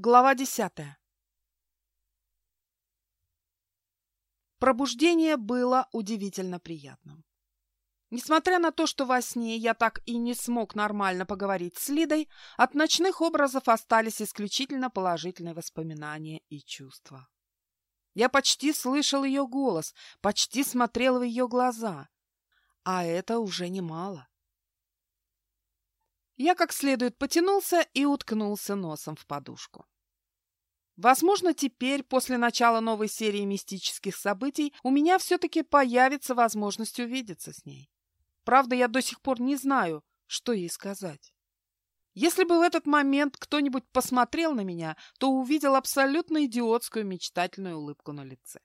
Глава десятая Пробуждение было удивительно приятным. Несмотря на то, что во сне я так и не смог нормально поговорить с Лидой, от ночных образов остались исключительно положительные воспоминания и чувства. Я почти слышал ее голос, почти смотрел в ее глаза. А это уже немало. Я как следует потянулся и уткнулся носом в подушку. Возможно, теперь, после начала новой серии мистических событий, у меня все-таки появится возможность увидеться с ней. Правда, я до сих пор не знаю, что ей сказать. Если бы в этот момент кто-нибудь посмотрел на меня, то увидел абсолютно идиотскую мечтательную улыбку на лице.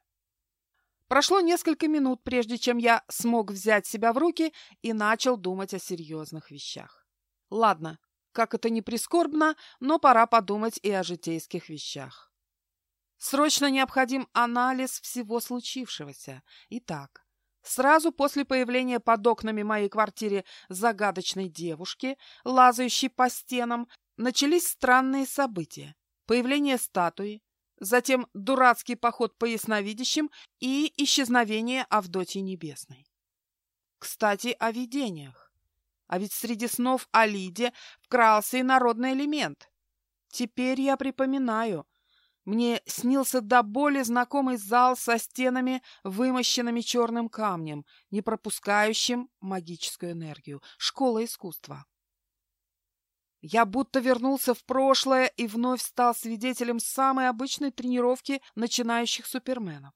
Прошло несколько минут, прежде чем я смог взять себя в руки и начал думать о серьезных вещах. Ладно, как это не прискорбно, но пора подумать и о житейских вещах. Срочно необходим анализ всего случившегося. Итак, сразу после появления под окнами моей квартиры загадочной девушки, лазающей по стенам, начались странные события. Появление статуи, затем дурацкий поход по ясновидящим и исчезновение Авдотьи Небесной. Кстати, о видениях. А ведь среди снов о Лиде вкрался и народный элемент. Теперь я припоминаю. Мне снился до боли знакомый зал со стенами, вымощенными черным камнем, не пропускающим магическую энергию. Школа искусства. Я будто вернулся в прошлое и вновь стал свидетелем самой обычной тренировки начинающих суперменов.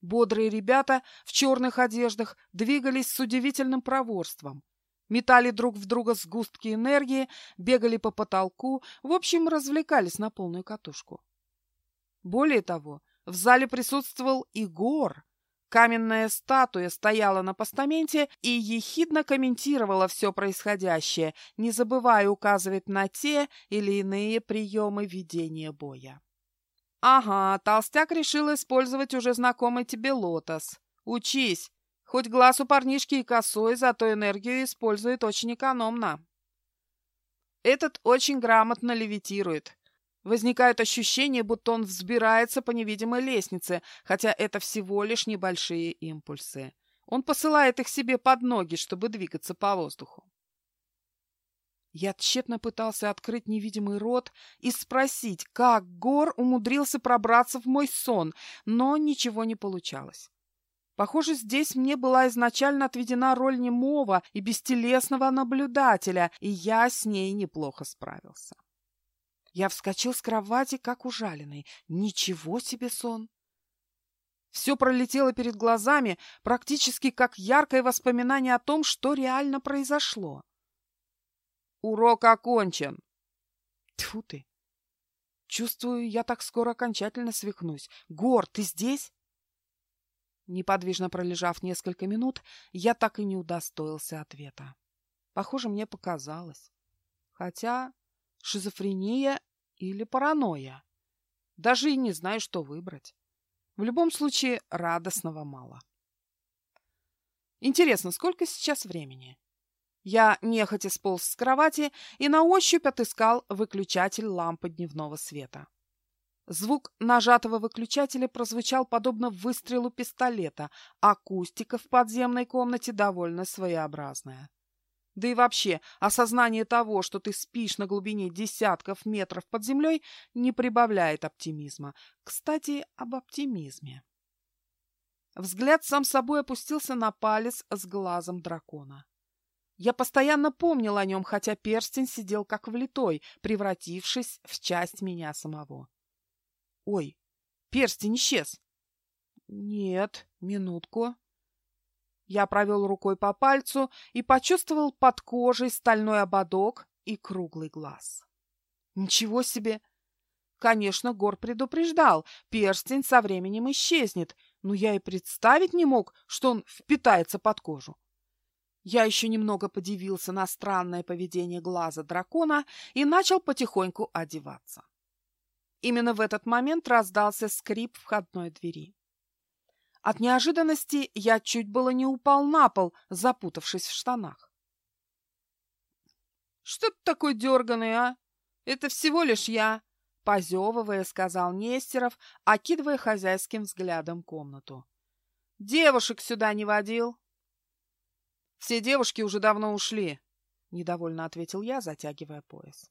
Бодрые ребята в черных одеждах двигались с удивительным проворством метали друг в друга сгустки энергии, бегали по потолку, в общем, развлекались на полную катушку. Более того, в зале присутствовал Игор. Каменная статуя стояла на постаменте и ехидно комментировала все происходящее, не забывая указывать на те или иные приемы ведения боя. «Ага, толстяк решил использовать уже знакомый тебе лотос. Учись, Хоть глаз у парнишки и косой, зато энергию использует очень экономно. Этот очень грамотно левитирует. Возникает ощущение, будто он взбирается по невидимой лестнице, хотя это всего лишь небольшие импульсы. Он посылает их себе под ноги, чтобы двигаться по воздуху. Я тщетно пытался открыть невидимый рот и спросить, как Гор умудрился пробраться в мой сон, но ничего не получалось. Похоже, здесь мне была изначально отведена роль немого и бестелесного наблюдателя, и я с ней неплохо справился. Я вскочил с кровати, как ужаленный. Ничего себе сон! Все пролетело перед глазами, практически как яркое воспоминание о том, что реально произошло. «Урок окончен!» Тьфу ты! Чувствую, я так скоро окончательно свихнусь. Гор, ты здесь? Неподвижно пролежав несколько минут, я так и не удостоился ответа. Похоже, мне показалось. Хотя шизофрения или паранойя. Даже и не знаю, что выбрать. В любом случае, радостного мало. Интересно, сколько сейчас времени? Я нехотя сполз с кровати и на ощупь отыскал выключатель лампы дневного света. Звук нажатого выключателя прозвучал подобно выстрелу пистолета, акустика в подземной комнате довольно своеобразная. Да и вообще, осознание того, что ты спишь на глубине десятков метров под землей, не прибавляет оптимизма. Кстати, об оптимизме. Взгляд сам собой опустился на палец с глазом дракона. Я постоянно помнил о нем, хотя перстень сидел как влитой, превратившись в часть меня самого. Ой, перстень исчез. Нет, минутку. Я провел рукой по пальцу и почувствовал под кожей стальной ободок и круглый глаз. Ничего себе! Конечно, Гор предупреждал, перстень со временем исчезнет, но я и представить не мог, что он впитается под кожу. Я еще немного подивился на странное поведение глаза дракона и начал потихоньку одеваться. Именно в этот момент раздался скрип входной двери. От неожиданности я чуть было не упал на пол, запутавшись в штанах. «Что ты такой дерганый, а? Это всего лишь я!» позевывая, сказал Нестеров, окидывая хозяйским взглядом комнату. «Девушек сюда не водил?» «Все девушки уже давно ушли», — недовольно ответил я, затягивая пояс.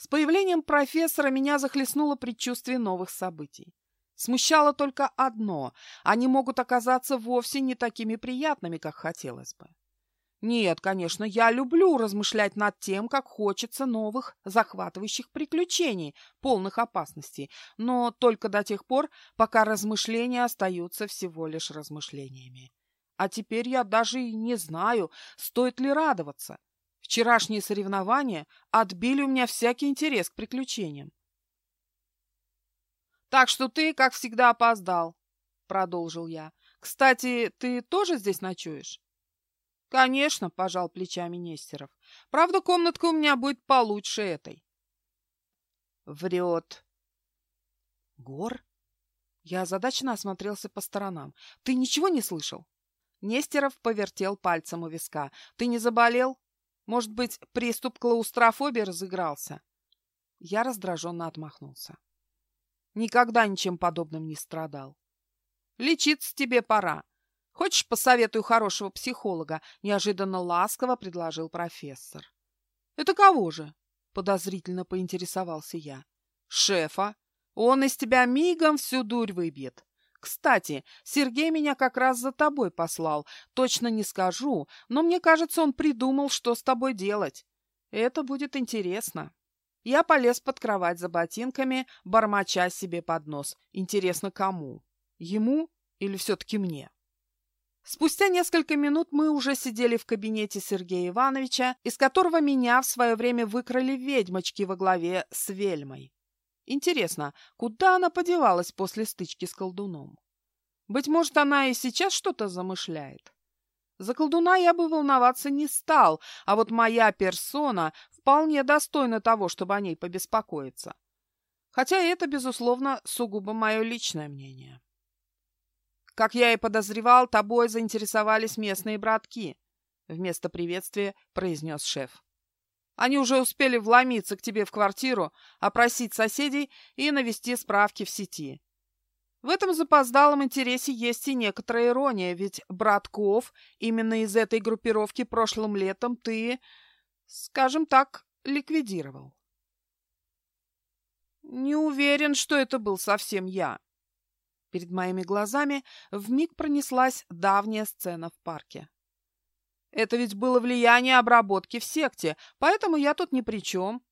С появлением профессора меня захлестнуло предчувствие новых событий. Смущало только одно — они могут оказаться вовсе не такими приятными, как хотелось бы. Нет, конечно, я люблю размышлять над тем, как хочется новых захватывающих приключений, полных опасностей, но только до тех пор, пока размышления остаются всего лишь размышлениями. А теперь я даже и не знаю, стоит ли радоваться. Вчерашние соревнования отбили у меня всякий интерес к приключениям. «Так что ты, как всегда, опоздал», — продолжил я. «Кстати, ты тоже здесь ночуешь?» «Конечно», — пожал плечами Нестеров. «Правда, комнатка у меня будет получше этой». «Врет». «Гор?» Я озадаченно осмотрелся по сторонам. «Ты ничего не слышал?» Нестеров повертел пальцем у виска. «Ты не заболел? Может быть, приступ клаустрофобии разыгрался?» Я раздраженно отмахнулся. Никогда ничем подобным не страдал. «Лечиться тебе пора. Хочешь, посоветую хорошего психолога?» — неожиданно ласково предложил профессор. «Это кого же?» — подозрительно поинтересовался я. «Шефа. Он из тебя мигом всю дурь выбьет. Кстати, Сергей меня как раз за тобой послал. Точно не скажу, но мне кажется, он придумал, что с тобой делать. Это будет интересно». Я полез под кровать за ботинками, бормоча себе под нос. Интересно, кому? Ему или все-таки мне? Спустя несколько минут мы уже сидели в кабинете Сергея Ивановича, из которого меня в свое время выкрали ведьмочки во главе с Вельмой. Интересно, куда она подевалась после стычки с колдуном? Быть может, она и сейчас что-то замышляет? За колдуна я бы волноваться не стал, а вот моя персона вполне достойна того, чтобы о ней побеспокоиться. Хотя это, безусловно, сугубо мое личное мнение. Как я и подозревал, тобой заинтересовались местные братки, вместо приветствия произнес шеф. Они уже успели вломиться к тебе в квартиру, опросить соседей и навести справки в сети. В этом запоздалом интересе есть и некоторая ирония, ведь Братков именно из этой группировки прошлым летом ты, скажем так, ликвидировал. Не уверен, что это был совсем я. Перед моими глазами вмиг пронеслась давняя сцена в парке. Это ведь было влияние обработки в секте, поэтому я тут ни при чем.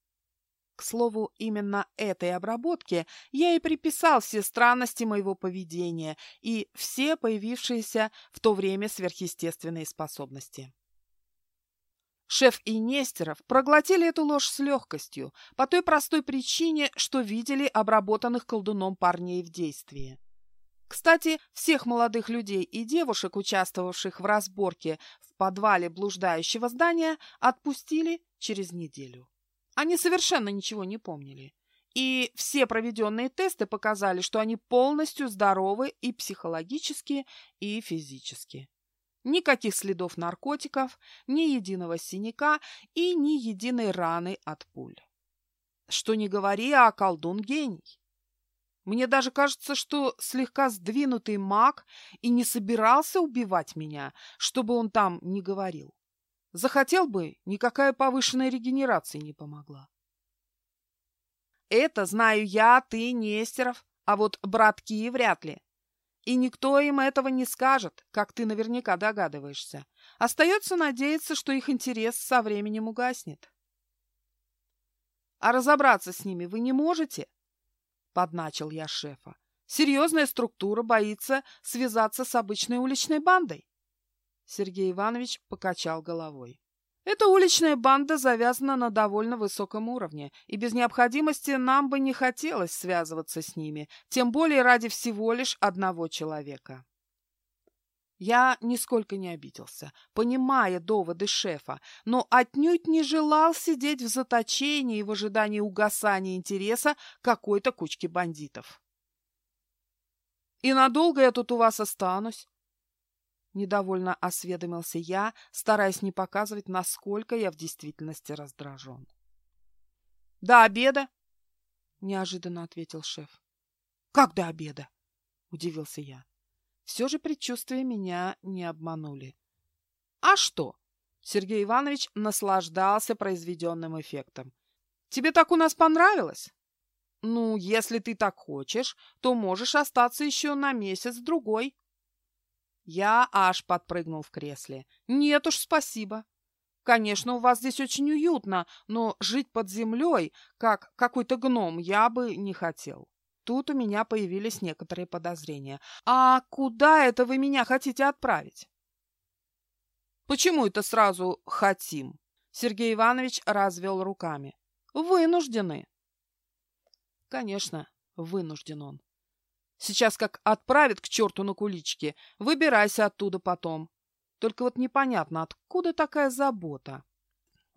К слову, именно этой обработке я и приписал все странности моего поведения и все появившиеся в то время сверхъестественные способности. Шеф и Нестеров проглотили эту ложь с легкостью, по той простой причине, что видели обработанных колдуном парней в действии. Кстати, всех молодых людей и девушек, участвовавших в разборке в подвале блуждающего здания, отпустили через неделю. Они совершенно ничего не помнили. И все проведенные тесты показали, что они полностью здоровы и психологически, и физически. Никаких следов наркотиков, ни единого синяка и ни единой раны от пуль. Что не говори, а колдун гений. Мне даже кажется, что слегка сдвинутый маг и не собирался убивать меня, чтобы он там не говорил. Захотел бы, никакая повышенная регенерация не помогла. Это знаю я, ты, Нестеров, а вот братки вряд ли. И никто им этого не скажет, как ты наверняка догадываешься. Остается надеяться, что их интерес со временем угаснет. А разобраться с ними вы не можете? Подначил я шефа. Серьезная структура боится связаться с обычной уличной бандой. Сергей Иванович покачал головой. Эта уличная банда завязана на довольно высоком уровне, и без необходимости нам бы не хотелось связываться с ними, тем более ради всего лишь одного человека. Я нисколько не обиделся, понимая доводы шефа, но отнюдь не желал сидеть в заточении в ожидании угасания интереса какой-то кучки бандитов. «И надолго я тут у вас останусь?» Недовольно осведомился я, стараясь не показывать, насколько я в действительности раздражен. «До обеда». — неожиданно ответил шеф. «Как до обеда?» — удивился я. Все же предчувствия меня не обманули. «А что?» — Сергей Иванович наслаждался произведенным эффектом. «Тебе так у нас понравилось?» «Ну, если ты так хочешь, то можешь остаться еще на месяц-другой». Я аж подпрыгнул в кресле. «Нет уж, спасибо. Конечно, у вас здесь очень уютно, но жить под землей, как какой-то гном, я бы не хотел. Тут у меня появились некоторые подозрения. А куда это вы меня хотите отправить? Почему это сразу «хотим»? Сергей Иванович развел руками. Вынуждены. Конечно, вынужден он. Сейчас как отправит к черту на куличке, выбирайся оттуда потом. Только вот непонятно, откуда такая забота.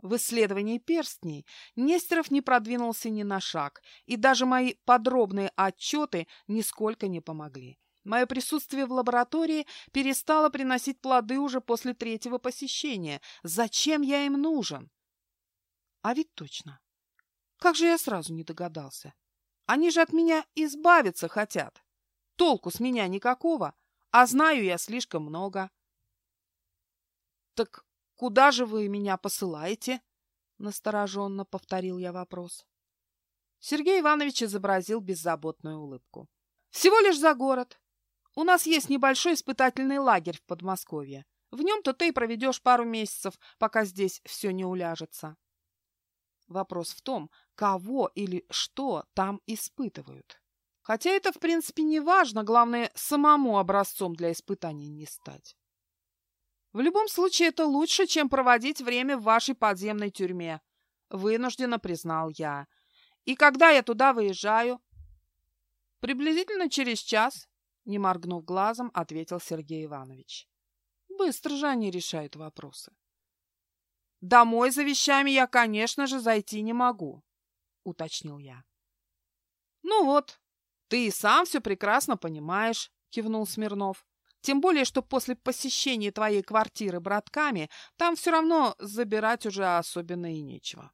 В исследовании перстней Нестеров не продвинулся ни на шаг, и даже мои подробные отчеты нисколько не помогли. Мое присутствие в лаборатории перестало приносить плоды уже после третьего посещения. Зачем я им нужен? А ведь точно. Как же я сразу не догадался. Они же от меня избавиться хотят. Толку с меня никакого, а знаю я слишком много. «Так куда же вы меня посылаете?» — настороженно повторил я вопрос. Сергей Иванович изобразил беззаботную улыбку. «Всего лишь за город. У нас есть небольшой испытательный лагерь в Подмосковье. В нем-то ты и проведешь пару месяцев, пока здесь все не уляжется». Вопрос в том, кого или что там испытывают. Хотя это, в принципе, не важно, главное, самому образцом для испытаний не стать. В любом случае, это лучше, чем проводить время в вашей подземной тюрьме, вынужденно признал я. И когда я туда выезжаю? Приблизительно через час, не моргнув глазом, ответил Сергей Иванович. Быстро же они решают вопросы. Домой за вещами я, конечно же, зайти не могу, уточнил я. Ну вот, ты и сам все прекрасно понимаешь, кивнул Смирнов. Тем более, что после посещения твоей квартиры братками там все равно забирать уже особенно и нечего.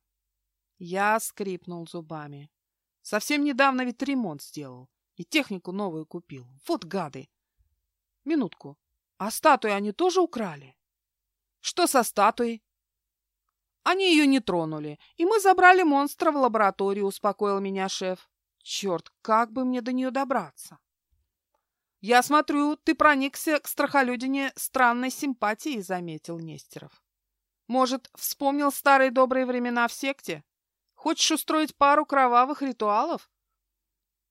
Я скрипнул зубами. Совсем недавно ведь ремонт сделал и технику новую купил. Вот гады! Минутку. А статуи они тоже украли? Что со статуей? Они ее не тронули, и мы забрали монстра в лабораторию, успокоил меня шеф. Черт, как бы мне до нее добраться? «Я смотрю, ты проникся к страхолюдине странной симпатией», — заметил Нестеров. «Может, вспомнил старые добрые времена в секте? Хочешь устроить пару кровавых ритуалов?»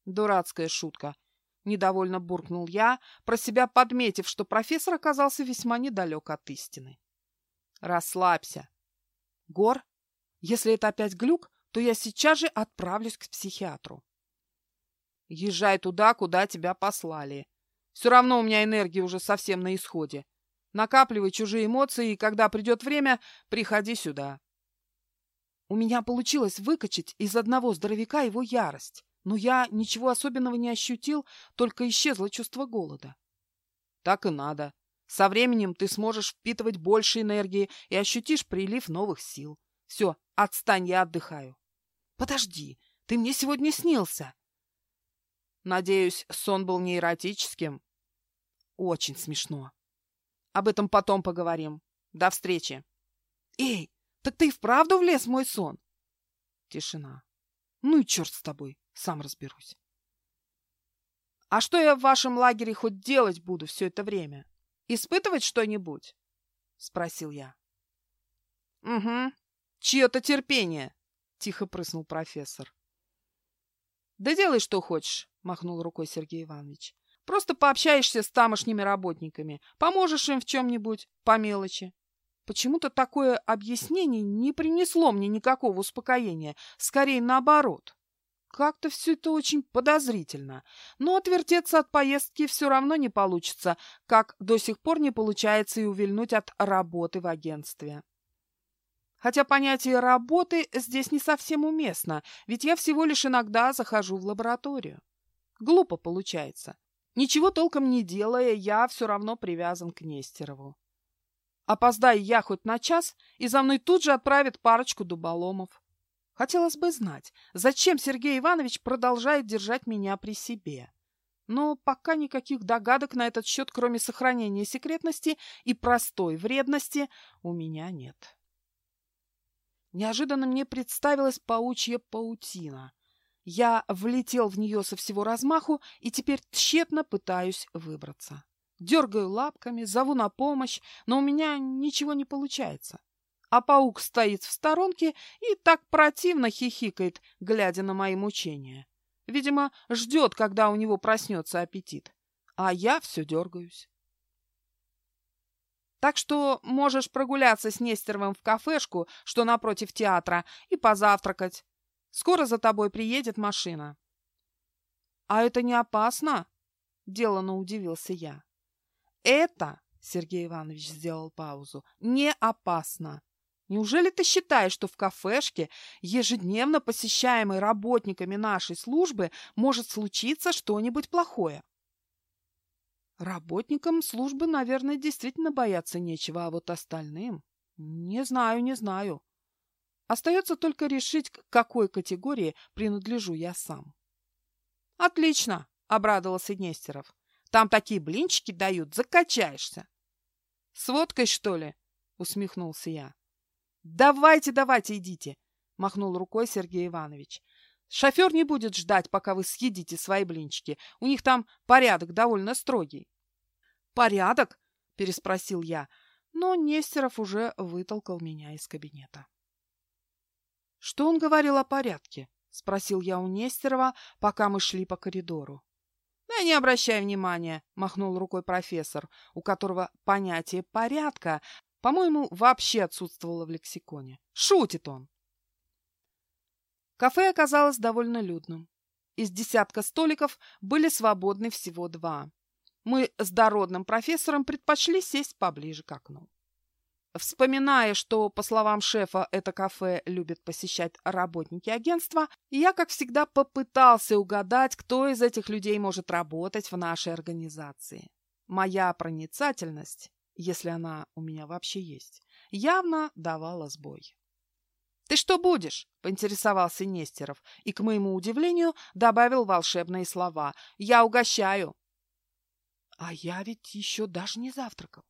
Дурацкая шутка. Недовольно буркнул я, про себя подметив, что профессор оказался весьма недалек от истины. «Расслабься. Гор, если это опять глюк, то я сейчас же отправлюсь к психиатру. Езжай туда, куда тебя послали. Все равно у меня энергия уже совсем на исходе. Накапливай чужие эмоции, и когда придет время, приходи сюда. У меня получилось выкачать из одного здоровяка его ярость, но я ничего особенного не ощутил, только исчезло чувство голода. Так и надо. Со временем ты сможешь впитывать больше энергии и ощутишь прилив новых сил. Все, отстань, я отдыхаю. Подожди, ты мне сегодня снился. Надеюсь, сон был не эротическим? Очень смешно. Об этом потом поговорим. До встречи. Эй, так ты и вправду влез в мой сон? Тишина. Ну и черт с тобой, сам разберусь. А что я в вашем лагере хоть делать буду все это время? Испытывать что-нибудь? Спросил я. Угу. Чье-то терпение, тихо прыснул профессор. Да делай, что хочешь, махнул рукой Сергей Иванович. Просто пообщаешься с тамошними работниками, поможешь им в чем-нибудь по мелочи. Почему-то такое объяснение не принесло мне никакого успокоения, скорее наоборот. Как-то все это очень подозрительно. Но отвертеться от поездки все равно не получится, как до сих пор не получается и увильнуть от работы в агентстве. Хотя понятие «работы» здесь не совсем уместно, ведь я всего лишь иногда захожу в лабораторию. Глупо получается. Ничего толком не делая, я все равно привязан к Нестерову. Опоздаю я хоть на час, и за мной тут же отправят парочку дуболомов. Хотелось бы знать, зачем Сергей Иванович продолжает держать меня при себе. Но пока никаких догадок на этот счет, кроме сохранения секретности и простой вредности, у меня нет. Неожиданно мне представилась паучья паутина. Я влетел в нее со всего размаху и теперь тщетно пытаюсь выбраться. Дергаю лапками, зову на помощь, но у меня ничего не получается а паук стоит в сторонке и так противно хихикает, глядя на мои мучения. Видимо, ждет, когда у него проснется аппетит. А я все дергаюсь. Так что можешь прогуляться с Нестеровым в кафешку, что напротив театра, и позавтракать. Скоро за тобой приедет машина. — А это не опасно? — делано удивился я. — Это, — Сергей Иванович сделал паузу, — не опасно. Неужели ты считаешь, что в кафешке, ежедневно посещаемой работниками нашей службы, может случиться что-нибудь плохое? Работникам службы, наверное, действительно бояться нечего, а вот остальным... Не знаю, не знаю. Остается только решить, к какой категории принадлежу я сам. «Отлично!» — обрадовался Нестеров. «Там такие блинчики дают, закачаешься!» «С водкой, что ли?» — усмехнулся я. «Давайте, давайте, идите!» — махнул рукой Сергей Иванович. «Шофер не будет ждать, пока вы съедите свои блинчики. У них там порядок довольно строгий». «Порядок?» — переспросил я, но Нестеров уже вытолкал меня из кабинета. «Что он говорил о порядке?» — спросил я у Нестерова, пока мы шли по коридору. «Да не обращай внимания», — махнул рукой профессор, у которого понятие «порядка» По-моему, вообще отсутствовало в лексиконе. Шутит он. Кафе оказалось довольно людным. Из десятка столиков были свободны всего два. Мы с дородным профессором предпочли сесть поближе к окну. Вспоминая, что, по словам шефа, это кафе любят посещать работники агентства, я, как всегда, попытался угадать, кто из этих людей может работать в нашей организации. Моя проницательность если она у меня вообще есть, явно давала сбой. «Ты что будешь?» — поинтересовался Нестеров и, к моему удивлению, добавил волшебные слова. «Я угощаю». «А я ведь еще даже не завтракал».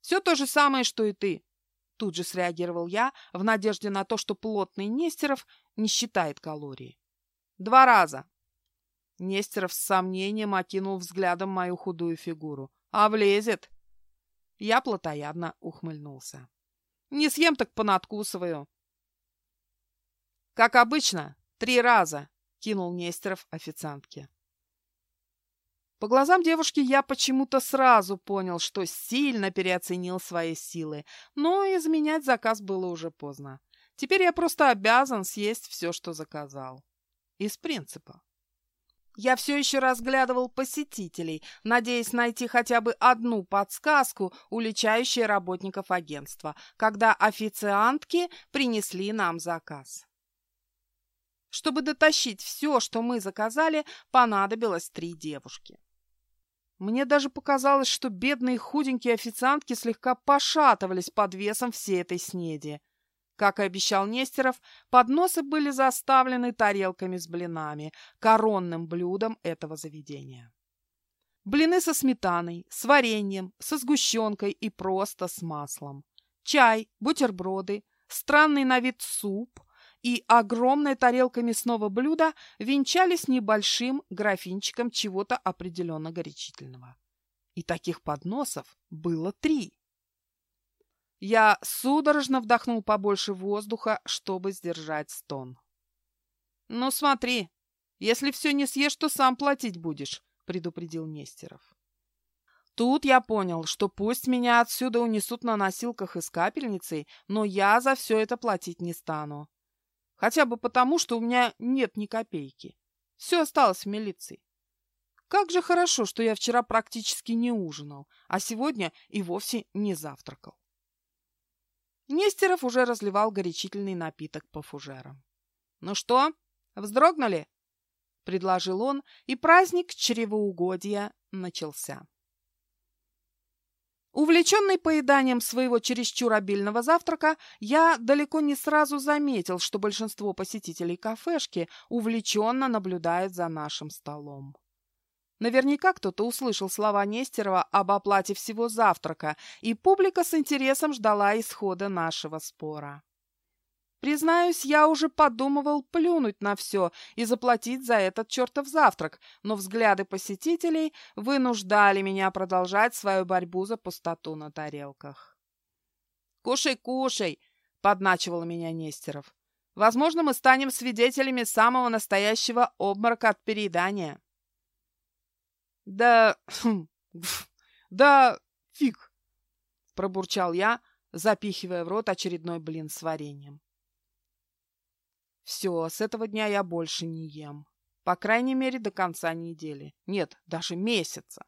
«Все то же самое, что и ты», — тут же среагировал я в надежде на то, что плотный Нестеров не считает калории. «Два раза». Нестеров с сомнением окинул взглядом мою худую фигуру. «А влезет?» Я плотоядно ухмыльнулся. Не съем, так понадкусываю. Как обычно, три раза, кинул Нестеров официантке. По глазам девушки я почему-то сразу понял, что сильно переоценил свои силы, но изменять заказ было уже поздно. Теперь я просто обязан съесть все, что заказал. Из принципа. Я все еще разглядывал посетителей, надеясь найти хотя бы одну подсказку, уличающую работников агентства, когда официантки принесли нам заказ. Чтобы дотащить все, что мы заказали, понадобилось три девушки. Мне даже показалось, что бедные худенькие официантки слегка пошатывались под весом всей этой снеди. Как и обещал Нестеров, подносы были заставлены тарелками с блинами, коронным блюдом этого заведения. Блины со сметаной, с вареньем, со сгущенкой и просто с маслом. Чай, бутерброды, странный на вид суп и огромная тарелка мясного блюда венчались небольшим графинчиком чего-то определенно горячительного. И таких подносов было три. Я судорожно вдохнул побольше воздуха, чтобы сдержать стон. «Ну смотри, если все не съешь, то сам платить будешь», — предупредил Нестеров. Тут я понял, что пусть меня отсюда унесут на носилках из капельницы, но я за все это платить не стану. Хотя бы потому, что у меня нет ни копейки. Все осталось в милиции. Как же хорошо, что я вчера практически не ужинал, а сегодня и вовсе не завтракал. Нестеров уже разливал горячительный напиток по фужерам. «Ну что, вздрогнули?» — предложил он, и праздник чревоугодия начался. Увлеченный поеданием своего чересчур обильного завтрака, я далеко не сразу заметил, что большинство посетителей кафешки увлеченно наблюдает за нашим столом. Наверняка кто-то услышал слова Нестерова об оплате всего завтрака, и публика с интересом ждала исхода нашего спора. Признаюсь, я уже подумывал плюнуть на все и заплатить за этот чертов завтрак, но взгляды посетителей вынуждали меня продолжать свою борьбу за пустоту на тарелках. «Кушай, кушай!» — подначивал меня Нестеров. «Возможно, мы станем свидетелями самого настоящего обморока от переедания». «Да... Хм, да... фиг!» — пробурчал я, запихивая в рот очередной блин с вареньем. Все, с этого дня я больше не ем. По крайней мере, до конца недели. Нет, даже месяца.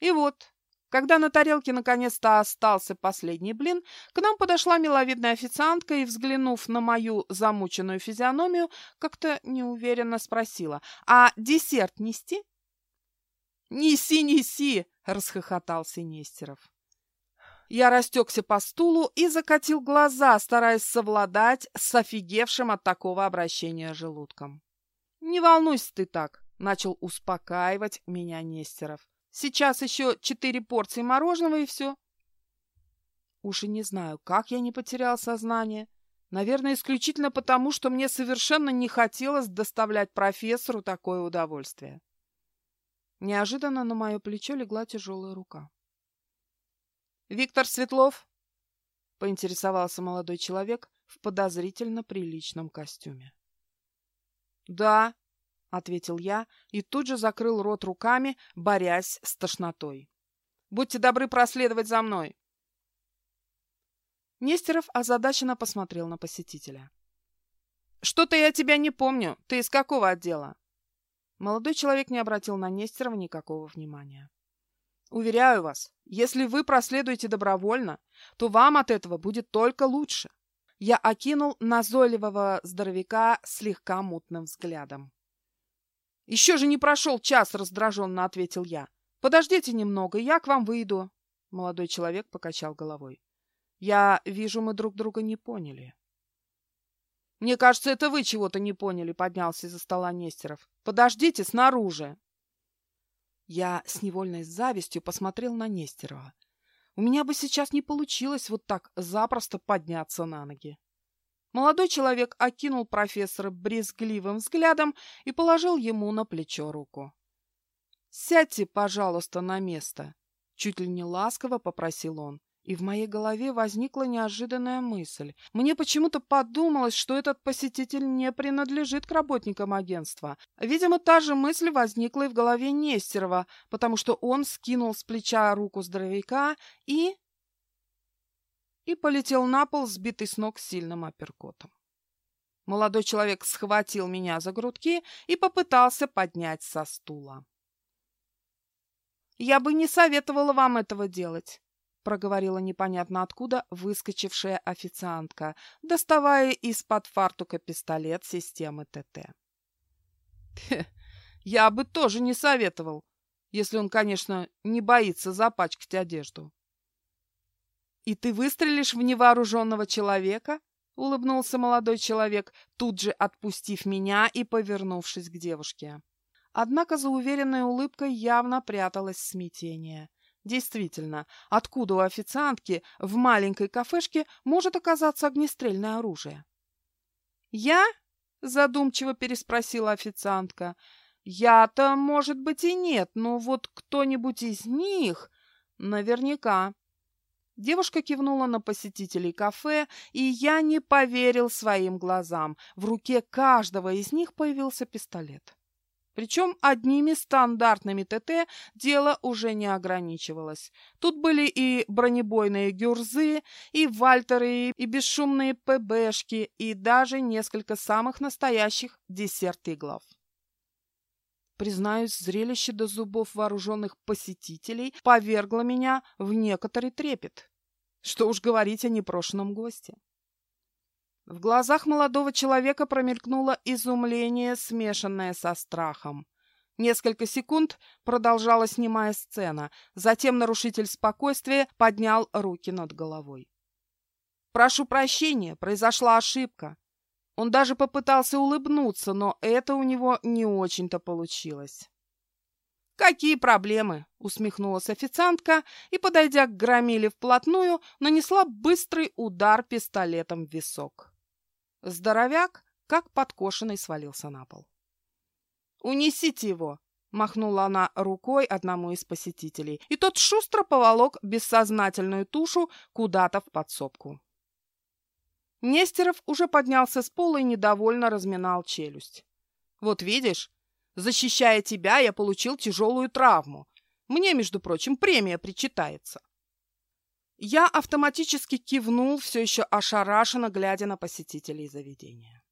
И вот, когда на тарелке наконец-то остался последний блин, к нам подошла миловидная официантка и, взглянув на мою замученную физиономию, как-то неуверенно спросила, «А десерт нести?» «Неси, неси!» — расхохотался Нестеров. Я растекся по стулу и закатил глаза, стараясь совладать с офигевшим от такого обращения желудком. «Не волнуйся ты так», — начал успокаивать меня Нестеров. «Сейчас еще четыре порции мороженого и все». Уж и не знаю, как я не потерял сознание. Наверное, исключительно потому, что мне совершенно не хотелось доставлять профессору такое удовольствие. Неожиданно на мое плечо легла тяжелая рука. «Виктор Светлов?» — поинтересовался молодой человек в подозрительно приличном костюме. «Да», — ответил я и тут же закрыл рот руками, борясь с тошнотой. «Будьте добры проследовать за мной!» Нестеров озадаченно посмотрел на посетителя. «Что-то я тебя не помню. Ты из какого отдела?» Молодой человек не обратил на Нестерова никакого внимания. Уверяю вас, если вы проследуете добровольно, то вам от этого будет только лучше. Я окинул назойливого здоровяка слегка мутным взглядом. «Еще же не прошел час», — раздраженно ответил я. «Подождите немного, я к вам выйду». Молодой человек покачал головой. «Я вижу, мы друг друга не поняли». «Мне кажется, это вы чего-то не поняли», — поднялся из-за стола Нестеров. «Подождите снаружи». Я с невольной завистью посмотрел на Нестерова. У меня бы сейчас не получилось вот так запросто подняться на ноги. Молодой человек окинул профессора брезгливым взглядом и положил ему на плечо руку. «Сядьте, пожалуйста, на место», — чуть ли не ласково попросил он. И в моей голове возникла неожиданная мысль. Мне почему-то подумалось, что этот посетитель не принадлежит к работникам агентства. Видимо, та же мысль возникла и в голове Нестерова, потому что он скинул с плеча руку здоровяка и... и полетел на пол, сбитый с ног сильным апперкотом. Молодой человек схватил меня за грудки и попытался поднять со стула. «Я бы не советовала вам этого делать проговорила непонятно откуда выскочившая официантка, доставая из-под фартука пистолет системы ТТ. «Я бы тоже не советовал, если он, конечно, не боится запачкать одежду». «И ты выстрелишь в невооруженного человека?» — улыбнулся молодой человек, тут же отпустив меня и повернувшись к девушке. Однако за уверенной улыбкой явно пряталось смятение. Действительно, откуда у официантки в маленькой кафешке может оказаться огнестрельное оружие? «Я?» — задумчиво переспросила официантка. «Я-то, может быть, и нет, но вот кто-нибудь из них наверняка». Девушка кивнула на посетителей кафе, и я не поверил своим глазам. В руке каждого из них появился пистолет. Причем одними стандартными ТТ дело уже не ограничивалось. Тут были и бронебойные гюрзы, и вальтеры, и бесшумные ПБшки, и даже несколько самых настоящих десерт-иглов. Признаюсь, зрелище до зубов вооруженных посетителей повергло меня в некоторый трепет. Что уж говорить о непрошенном госте. В глазах молодого человека промелькнуло изумление, смешанное со страхом. Несколько секунд продолжалась немая сцена. Затем нарушитель спокойствия поднял руки над головой. «Прошу прощения, произошла ошибка». Он даже попытался улыбнуться, но это у него не очень-то получилось. «Какие проблемы?» — усмехнулась официантка и, подойдя к громиле вплотную, нанесла быстрый удар пистолетом в висок. Здоровяк, как подкошенный, свалился на пол. «Унесите его!» — махнула она рукой одному из посетителей, и тот шустро поволок бессознательную тушу куда-то в подсобку. Нестеров уже поднялся с пола и недовольно разминал челюсть. «Вот видишь, защищая тебя, я получил тяжелую травму. Мне, между прочим, премия причитается». Я автоматически кивнул, все еще ошарашенно глядя на посетителей заведения.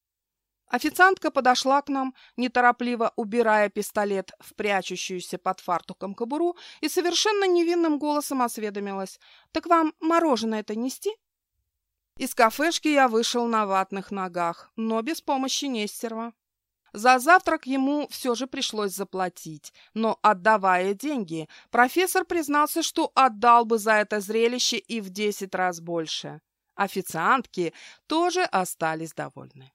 Официантка подошла к нам, неторопливо убирая пистолет в прячущуюся под фартуком кобуру и совершенно невинным голосом осведомилась. «Так вам мороженое-то нести?» Из кафешки я вышел на ватных ногах, но без помощи Нестерова. За завтрак ему все же пришлось заплатить, но, отдавая деньги, профессор признался, что отдал бы за это зрелище и в десять раз больше. Официантки тоже остались довольны.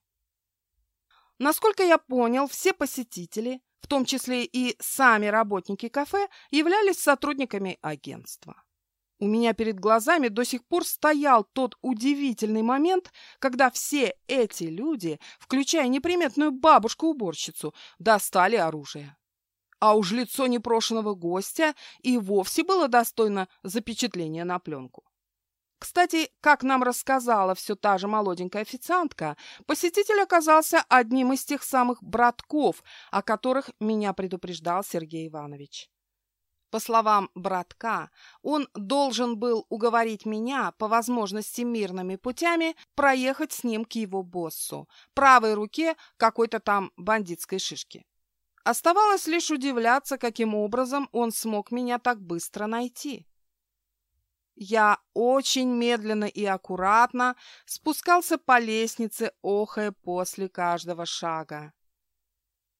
Насколько я понял, все посетители, в том числе и сами работники кафе, являлись сотрудниками агентства. У меня перед глазами до сих пор стоял тот удивительный момент, когда все эти люди, включая неприметную бабушку-уборщицу, достали оружие. А уж лицо непрошенного гостя и вовсе было достойно запечатления на пленку. Кстати, как нам рассказала все та же молоденькая официантка, посетитель оказался одним из тех самых братков, о которых меня предупреждал Сергей Иванович. По словам братка, он должен был уговорить меня, по возможности мирными путями, проехать с ним к его боссу, правой руке какой-то там бандитской шишки. Оставалось лишь удивляться, каким образом он смог меня так быстро найти. Я очень медленно и аккуратно спускался по лестнице, охая после каждого шага.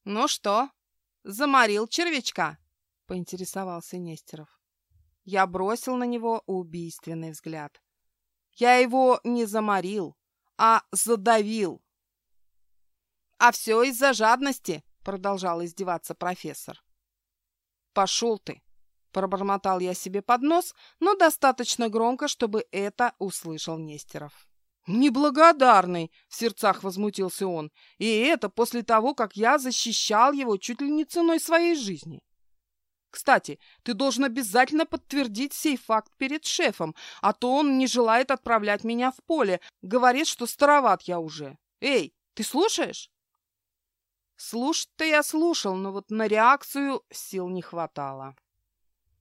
«Ну что, заморил червячка?» — поинтересовался Нестеров. Я бросил на него убийственный взгляд. Я его не заморил, а задавил. «А все из-за жадности!» — продолжал издеваться профессор. «Пошел ты!» Пробормотал я себе под нос, но достаточно громко, чтобы это услышал Нестеров. «Неблагодарный!» — в сердцах возмутился он. «И это после того, как я защищал его чуть ли не ценой своей жизни. Кстати, ты должен обязательно подтвердить сей факт перед шефом, а то он не желает отправлять меня в поле, говорит, что староват я уже. Эй, ты слушаешь?» Слушать-то я слушал, но вот на реакцию сил не хватало.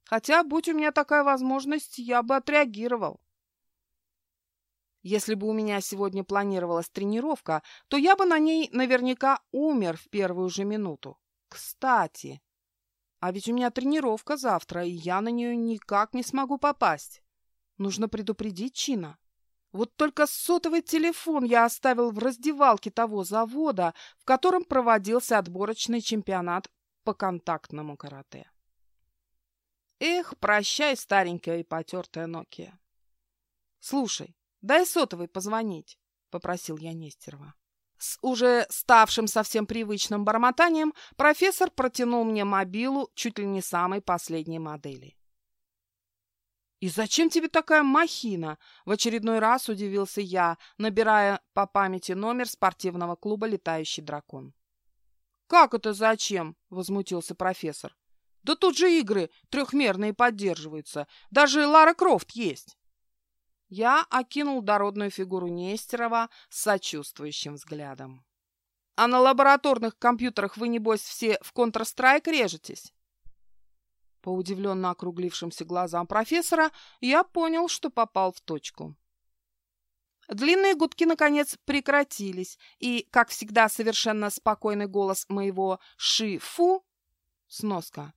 Хотя, будь у меня такая возможность, я бы отреагировал. Если бы у меня сегодня планировалась тренировка, то я бы на ней наверняка умер в первую же минуту. Кстати, а ведь у меня тренировка завтра, и я на нее никак не смогу попасть. Нужно предупредить Чина. Вот только сотовый телефон я оставил в раздевалке того завода, в котором проводился отборочный чемпионат по контактному карате. Эх, прощай, старенькая и потертая Нокия. Слушай, дай сотовый позвонить, попросил я Нестерова. С уже ставшим совсем привычным бормотанием профессор протянул мне мобилу чуть ли не самой последней модели. «И зачем тебе такая махина?» — в очередной раз удивился я, набирая по памяти номер спортивного клуба «Летающий дракон». «Как это зачем?» — возмутился профессор. Да тут же игры трехмерные поддерживаются. Даже Лара Крофт есть. Я окинул дородную фигуру Нестерова с сочувствующим взглядом. А на лабораторных компьютерах вы, небось, все в Counter-Strike режетесь? По удивленно округлившимся глазам профессора я понял, что попал в точку. Длинные гудки, наконец, прекратились, и, как всегда, совершенно спокойный голос моего «Ши-фу» — сноска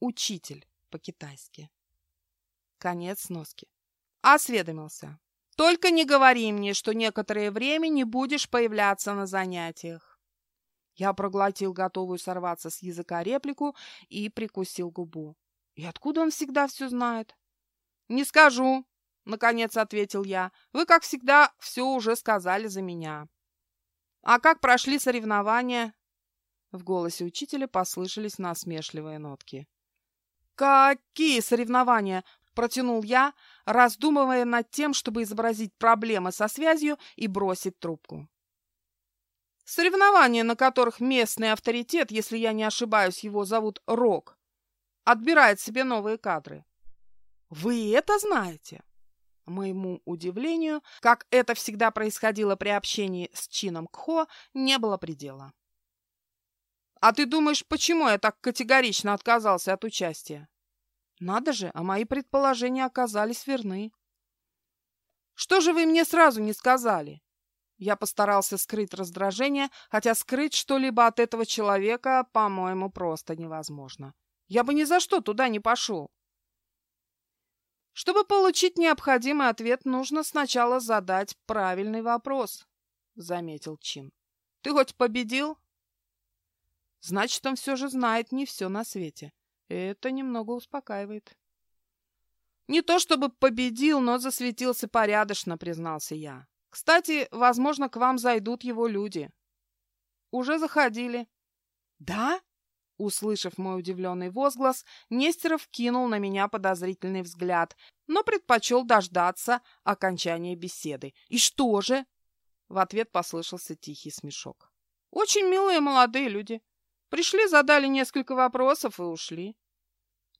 Учитель по-китайски. Конец сноски. Осведомился. Только не говори мне, что некоторое время не будешь появляться на занятиях. Я проглотил готовую сорваться с языка реплику и прикусил губу. И откуда он всегда все знает? «Не скажу», — наконец ответил я. «Вы, как всегда, все уже сказали за меня». «А как прошли соревнования?» В голосе учителя послышались насмешливые нотки. «Какие соревнования?» – протянул я, раздумывая над тем, чтобы изобразить проблемы со связью и бросить трубку. Соревнования, на которых местный авторитет, если я не ошибаюсь, его зовут Рок, отбирает себе новые кадры. Вы это знаете? Моему удивлению, как это всегда происходило при общении с Чином Кхо, не было предела. А ты думаешь, почему я так категорично отказался от участия? Надо же, а мои предположения оказались верны. Что же вы мне сразу не сказали? Я постарался скрыть раздражение, хотя скрыть что-либо от этого человека, по-моему, просто невозможно. Я бы ни за что туда не пошел. Чтобы получить необходимый ответ, нужно сначала задать правильный вопрос, — заметил Чин. Ты хоть победил? Значит, он все же знает не все на свете. Это немного успокаивает. Не то чтобы победил, но засветился порядочно, признался я. Кстати, возможно, к вам зайдут его люди. Уже заходили. Да? Услышав мой удивленный возглас, Нестеров кинул на меня подозрительный взгляд, но предпочел дождаться окончания беседы. «И что же?» В ответ послышался тихий смешок. «Очень милые молодые люди. Пришли, задали несколько вопросов и ушли».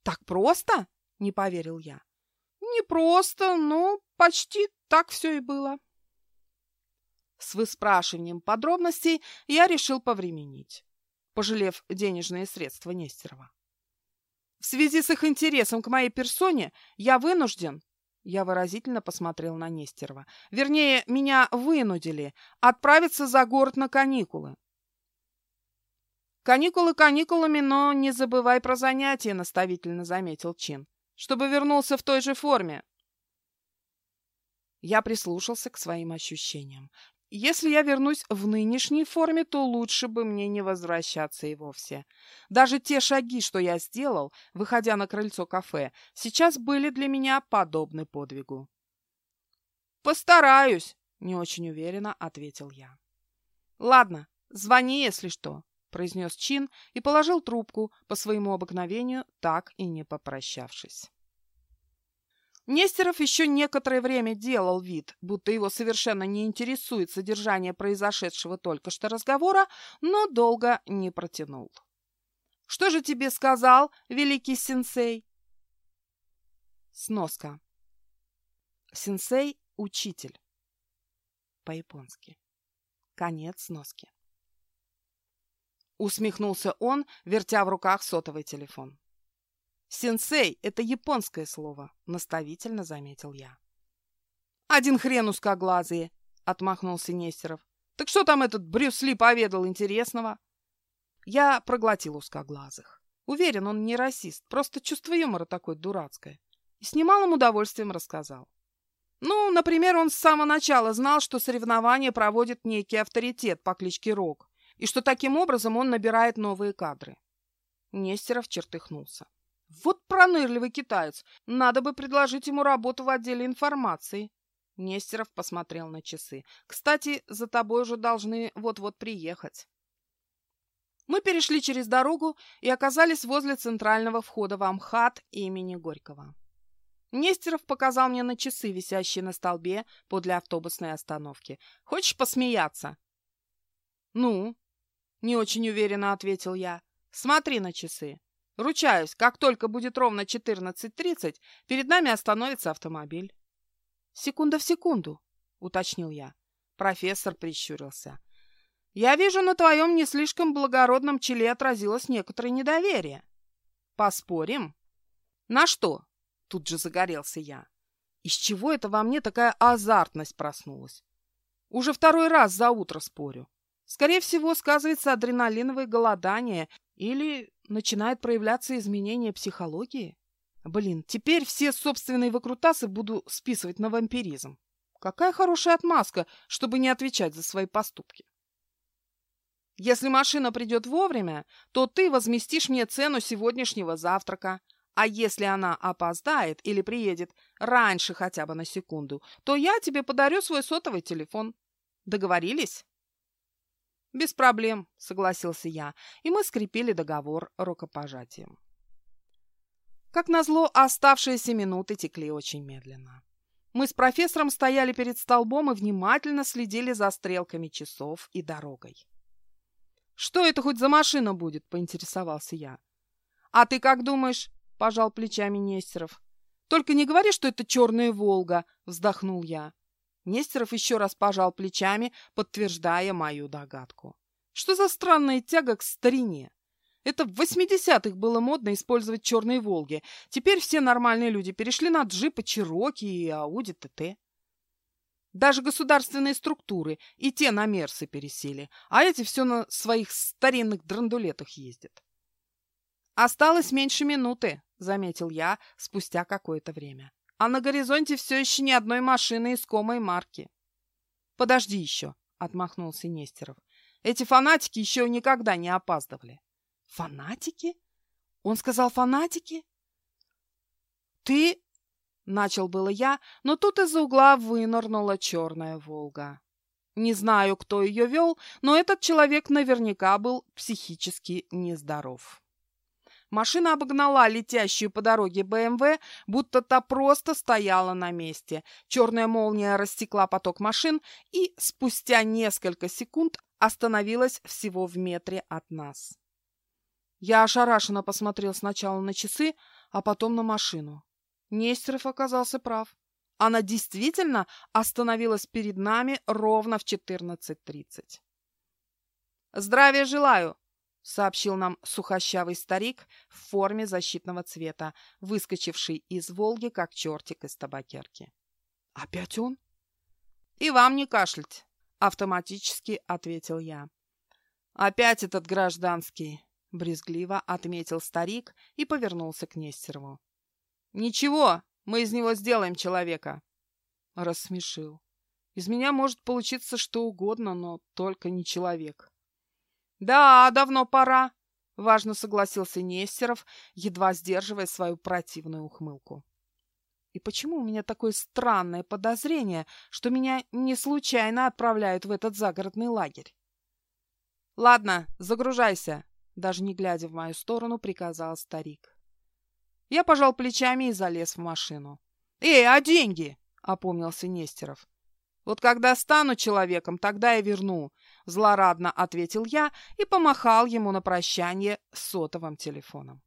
«Так просто?» — не поверил я. «Не просто, но почти так все и было». С выспрашиванием подробностей я решил повременить, пожалев денежные средства Нестерова. В связи с их интересом к моей персоне я вынужден, я выразительно посмотрел на Нестерова, вернее, меня вынудили отправиться за город на каникулы. Каникулы каникулами, но не забывай про занятия, наставительно заметил Чин, чтобы вернулся в той же форме. Я прислушался к своим ощущениям. Если я вернусь в нынешней форме, то лучше бы мне не возвращаться и вовсе. Даже те шаги, что я сделал, выходя на крыльцо кафе, сейчас были для меня подобны подвигу. «Постараюсь», — не очень уверенно ответил я. «Ладно, звони, если что», — произнес Чин и положил трубку по своему обыкновению, так и не попрощавшись. Нестеров еще некоторое время делал вид, будто его совершенно не интересует содержание произошедшего только что разговора, но долго не протянул. «Что же тебе сказал великий сенсей?» Сноска. Сенсей – учитель. По-японски. Конец сноски. Усмехнулся он, вертя в руках сотовый телефон. «Сенсей — это японское слово», — наставительно заметил я. «Один хрен узкоглазые», — отмахнулся Нестеров. «Так что там этот Брюс Ли поведал интересного?» Я проглотил узкоглазых. Уверен, он не расист, просто чувство юмора такое дурацкое. И с немалым удовольствием рассказал. Ну, например, он с самого начала знал, что соревнования проводит некий авторитет по кличке Рок, и что таким образом он набирает новые кадры. Нестеров чертыхнулся. Вот пронырливый китаец. Надо бы предложить ему работу в отделе информации. Нестеров посмотрел на часы. Кстати, за тобой уже должны вот-вот приехать. Мы перешли через дорогу и оказались возле центрального входа в Амхат имени Горького. Нестеров показал мне на часы, висящие на столбе подле автобусной остановки. «Хочешь посмеяться?» «Ну?» — не очень уверенно ответил я. «Смотри на часы. Ручаюсь, как только будет ровно 14.30, перед нами остановится автомобиль. Секунда в секунду, уточнил я. Профессор прищурился. Я вижу, на твоем не слишком благородном челе отразилось некоторое недоверие. Поспорим? На что? Тут же загорелся я. Из чего это во мне такая азартность проснулась? Уже второй раз за утро спорю. Скорее всего, сказывается адреналиновое голодание или начинает проявляться изменение психологии? Блин, теперь все собственные выкрутасы буду списывать на вампиризм. Какая хорошая отмазка, чтобы не отвечать за свои поступки. Если машина придет вовремя, то ты возместишь мне цену сегодняшнего завтрака. А если она опоздает или приедет раньше хотя бы на секунду, то я тебе подарю свой сотовый телефон. Договорились? Без проблем, согласился я, и мы скрепили договор рукопожатием. Как назло, оставшиеся минуты текли очень медленно. Мы с профессором стояли перед столбом и внимательно следили за стрелками часов и дорогой. «Что это хоть за машина будет?» – поинтересовался я. «А ты как думаешь?» – пожал плечами Нестеров. «Только не говори, что это черная «Волга», – вздохнул я. Нестеров еще раз пожал плечами, подтверждая мою догадку. «Что за странная тяга к старине?» Это в 80-х было модно использовать черные «Волги». Теперь все нормальные люди перешли на джипы Чироки и Ауди ТТ. Даже государственные структуры и те на Мерсы пересели, а эти все на своих старинных драндулетах ездят. «Осталось меньше минуты», — заметил я спустя какое-то время. «А на горизонте все еще ни одной машины искомой марки». «Подожди еще», — отмахнулся Нестеров. «Эти фанатики еще никогда не опаздывали». Фанатики? Он сказал фанатики? Ты... Начал было я, но тут из-за угла вынырнула черная «Волга». Не знаю, кто ее вел, но этот человек наверняка был психически нездоров. Машина обогнала летящую по дороге БМВ, будто та просто стояла на месте. Черная молния растекла поток машин и спустя несколько секунд остановилась всего в метре от нас. Я ошарашенно посмотрел сначала на часы, а потом на машину. Нестеров оказался прав. Она действительно остановилась перед нами ровно в 14.30. «Здравия желаю!» — сообщил нам сухощавый старик в форме защитного цвета, выскочивший из «Волги», как чертик из табакерки. «Опять он?» «И вам не кашлять!» — автоматически ответил я. «Опять этот гражданский!» — брезгливо отметил старик и повернулся к Нестерову. «Ничего, мы из него сделаем человека!» Рассмешил. «Из меня может получиться что угодно, но только не человек». «Да, давно пора!» — важно согласился Нестеров, едва сдерживая свою противную ухмылку. И почему у меня такое странное подозрение, что меня не случайно отправляют в этот загородный лагерь? «Ладно, загружайся!» Даже не глядя в мою сторону, приказал старик. Я пожал плечами и залез в машину. «Эй, а деньги?» — опомнился Нестеров. «Вот когда стану человеком, тогда я верну», — злорадно ответил я и помахал ему на прощание сотовым телефоном.